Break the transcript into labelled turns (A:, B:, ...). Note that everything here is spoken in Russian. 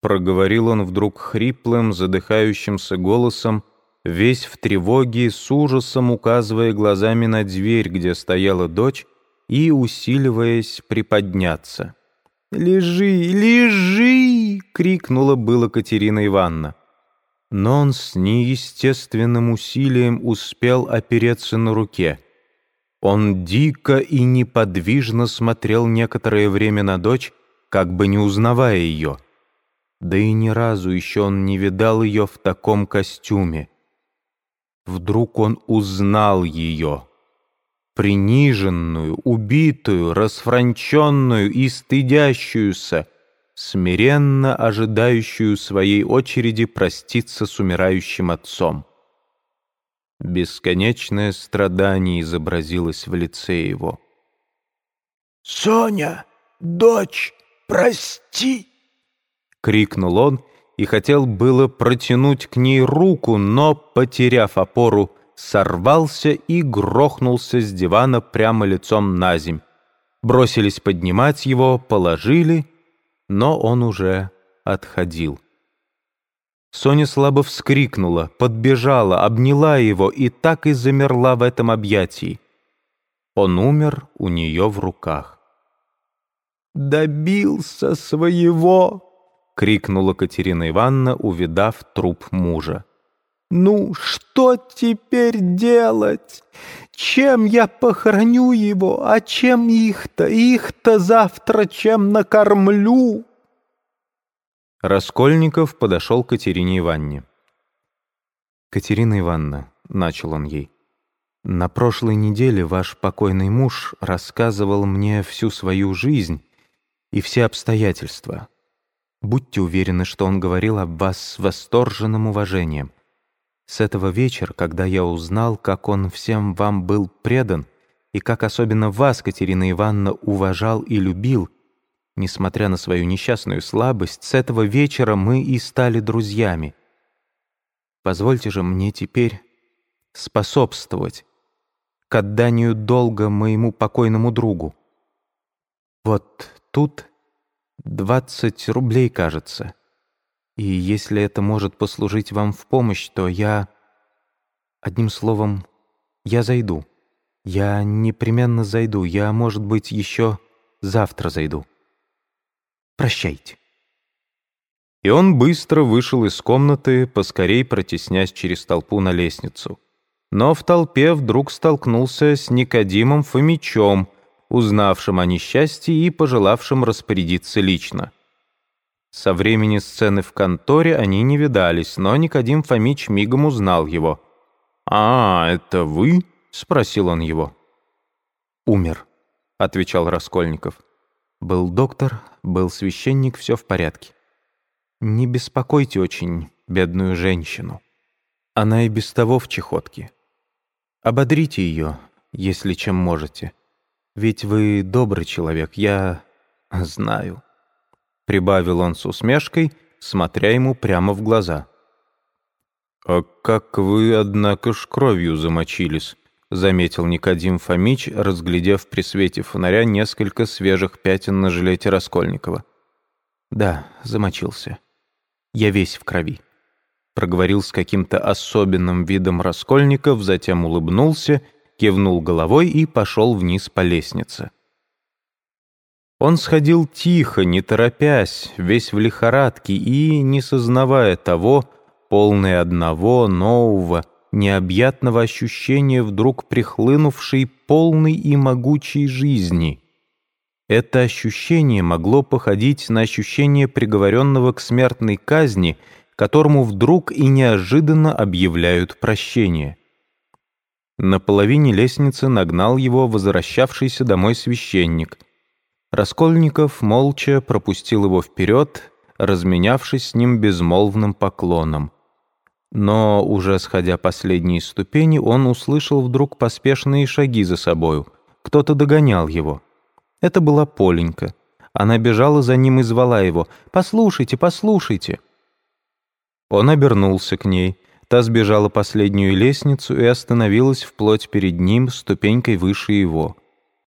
A: Проговорил он вдруг хриплым, задыхающимся голосом, весь в тревоге, с ужасом указывая глазами на дверь, где стояла дочь, и усиливаясь приподняться. «Лежи, лежи!» — крикнула было Катерина Ивановна. Но он с неестественным усилием успел опереться на руке. Он дико и неподвижно смотрел некоторое время на дочь, как бы не узнавая ее. Да и ни разу еще он не видал ее в таком костюме. Вдруг он узнал ее. Приниженную, убитую, расфранченную и стыдящуюся, смиренно ожидающую своей очереди проститься с умирающим отцом. Бесконечное страдание изобразилось в лице его.
B: «Соня, дочь, прости!»
A: — крикнул он и хотел было протянуть к ней руку, но, потеряв опору, сорвался и грохнулся с дивана прямо лицом на земь. Бросились поднимать его, положили, но он уже отходил. Соня слабо вскрикнула, подбежала, обняла его и так и замерла в этом объятии. Он умер у нее в руках.
B: «Добился своего!»
A: — крикнула Катерина Ивановна, увидав труп мужа.
B: «Ну, что теперь делать? Чем я похороню его, а чем их-то? Их-то завтра чем накормлю?»
A: Раскольников подошел к Катерине Ивановне. «Катерина Ивановна», — начал он ей, — «на прошлой неделе ваш покойный муж рассказывал мне всю свою жизнь и все обстоятельства. Будьте уверены, что он говорил об вас с восторженным уважением. С этого вечера, когда я узнал, как он всем вам был предан, и как особенно вас, Катерина Ивановна, уважал и любил, несмотря на свою несчастную слабость, с этого вечера мы и стали друзьями. Позвольте же мне теперь способствовать к отданию долга моему покойному другу. Вот тут двадцать рублей, кажется. И если это может послужить вам в помощь, то я... Одним словом, я зайду. Я непременно зайду. Я, может быть, еще завтра зайду. Прощайте. И он быстро вышел из комнаты, поскорей протеснясь через толпу на лестницу. Но в толпе вдруг столкнулся с Никодимом Фомичом, узнавшим о несчастье и пожелавшим распорядиться лично. Со времени сцены в конторе они не видались, но Никодим Фомич мигом узнал его. «А, это вы?» — спросил он его. «Умер», — отвечал Раскольников. «Был доктор, был священник, все в порядке. Не беспокойте очень бедную женщину. Она и без того в чехотке. Ободрите ее, если чем можете. Ведь вы добрый человек, я знаю» прибавил он с усмешкой, смотря ему прямо в глаза. «А как вы, однако ж, кровью замочились», — заметил Никодим Фомич, разглядев при свете фонаря несколько свежих пятен на жилете Раскольникова. «Да, замочился. Я весь в крови», — проговорил с каким-то особенным видом Раскольников, затем улыбнулся, кивнул головой и пошел вниз по лестнице. Он сходил тихо, не торопясь, весь в лихорадке и, не сознавая того, полный одного, нового, необъятного ощущения вдруг прихлынувшей полной и могучей жизни. Это ощущение могло походить на ощущение приговоренного к смертной казни, которому вдруг и неожиданно объявляют прощение. На половине лестницы нагнал его возвращавшийся домой священник — Раскольников молча пропустил его вперед, разменявшись с ним безмолвным поклоном. Но, уже сходя последние ступени, он услышал вдруг поспешные шаги за собою. Кто-то догонял его. Это была Поленька. Она бежала за ним и звала его «Послушайте, послушайте!». Он обернулся к ней. Та сбежала последнюю лестницу и остановилась вплоть перед ним ступенькой выше его.